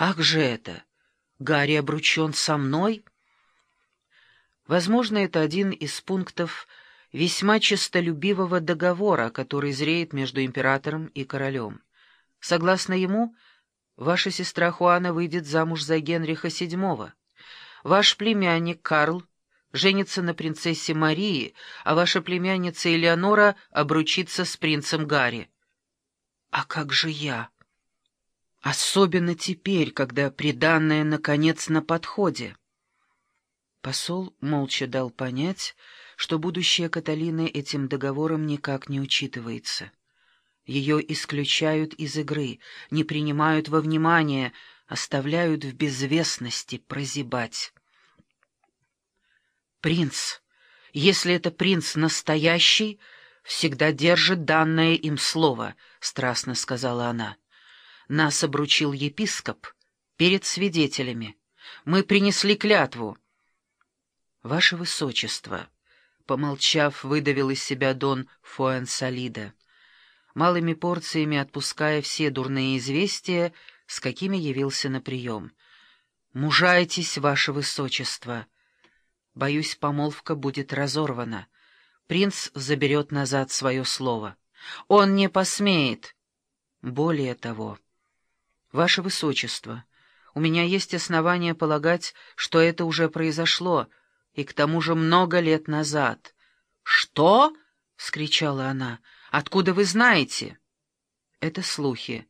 Как же это? Гарри обручен со мной? Возможно, это один из пунктов весьма честолюбивого договора, который зреет между императором и королем. Согласно ему, ваша сестра Хуана выйдет замуж за Генриха VII. Ваш племянник Карл женится на принцессе Марии, а ваша племянница Элеонора обручится с принцем Гарри. А как же я? Особенно теперь, когда приданное, наконец, на подходе. Посол молча дал понять, что будущее Каталины этим договором никак не учитывается. Ее исключают из игры, не принимают во внимание, оставляют в безвестности прозябать. Принц, если это принц настоящий, всегда держит данное им слово, — страстно сказала она. Нас обручил епископ перед свидетелями. Мы принесли клятву. Ваше Высочество, помолчав, выдавил из себя Дон Фуэнсалида, малыми порциями отпуская все дурные известия, с какими явился на прием. «Мужайтесь, Ваше Высочество!» Боюсь, помолвка будет разорвана. Принц заберет назад свое слово. Он не посмеет. Более того, Ваше Высочество, у меня есть основания полагать, что это уже произошло, и к тому же много лет назад. «Что?» — вскричала она. «Откуда вы знаете?» «Это слухи.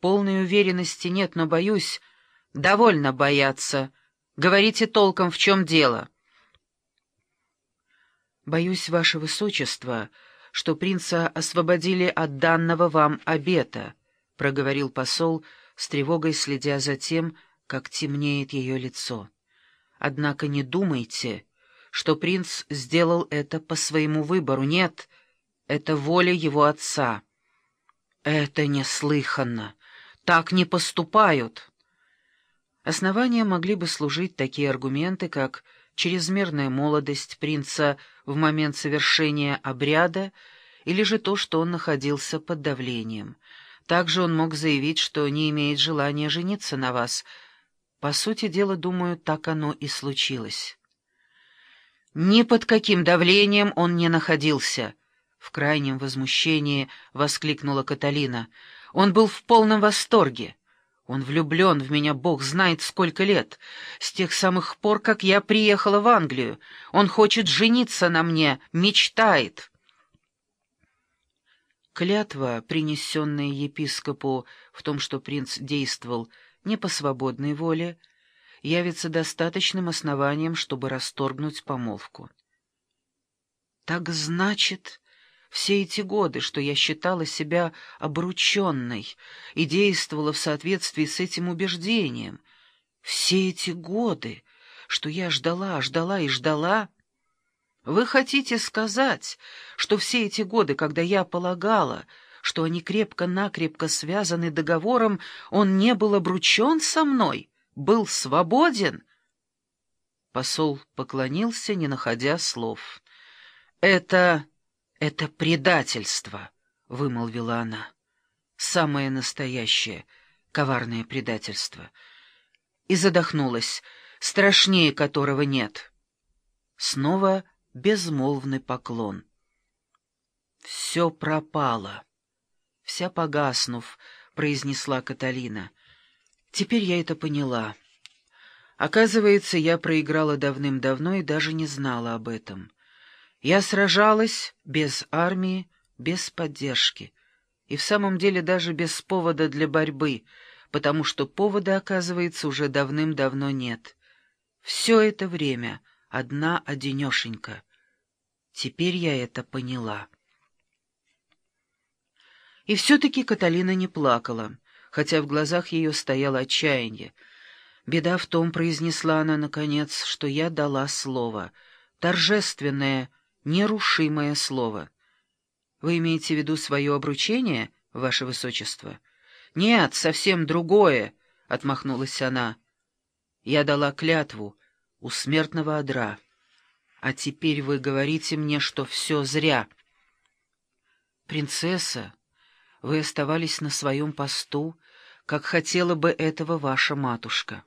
Полной уверенности нет, но боюсь...» «Довольно бояться. Говорите толком, в чем дело». «Боюсь, ваше высочество, что принца освободили от данного вам обета», — проговорил посол, с тревогой следя за тем, как темнеет ее лицо. «Однако не думайте, что принц сделал это по своему выбору. Нет, это воля его отца». «Это неслыханно. Так не поступают». Основания могли бы служить такие аргументы, как чрезмерная молодость принца в момент совершения обряда или же то, что он находился под давлением. Также он мог заявить, что не имеет желания жениться на вас. По сути дела, думаю, так оно и случилось. Ни под каким давлением он не находился. В крайнем возмущении воскликнула Каталина. Он был в полном восторге. Он влюблен в меня, бог знает сколько лет. С тех самых пор, как я приехала в Англию. Он хочет жениться на мне, мечтает. Клятва, принесенная епископу в том, что принц действовал не по свободной воле, явится достаточным основанием, чтобы расторгнуть помолвку. «Так значит...» Все эти годы, что я считала себя обрученной и действовала в соответствии с этим убеждением, все эти годы, что я ждала, ждала и ждала... Вы хотите сказать, что все эти годы, когда я полагала, что они крепко-накрепко связаны договором, он не был обручен со мной, был свободен? Посол поклонился, не находя слов. «Это «Это предательство», — вымолвила она. «Самое настоящее, коварное предательство». И задохнулась, страшнее которого нет. Снова безмолвный поклон. «Все пропало». Вся погаснув, произнесла Каталина. «Теперь я это поняла. Оказывается, я проиграла давным-давно и даже не знала об этом». Я сражалась без армии, без поддержки, и в самом деле даже без повода для борьбы, потому что повода, оказывается, уже давным-давно нет. Все это время одна одинешенька. Теперь я это поняла. И все-таки Каталина не плакала, хотя в глазах ее стояло отчаяние. «Беда в том, — произнесла она наконец, — что я дала слово, торжественное — нерушимое слово. Вы имеете в виду свое обручение, ваше высочество? Нет, совсем другое, — отмахнулась она. Я дала клятву у смертного одра. А теперь вы говорите мне, что все зря. Принцесса, вы оставались на своем посту, как хотела бы этого ваша матушка.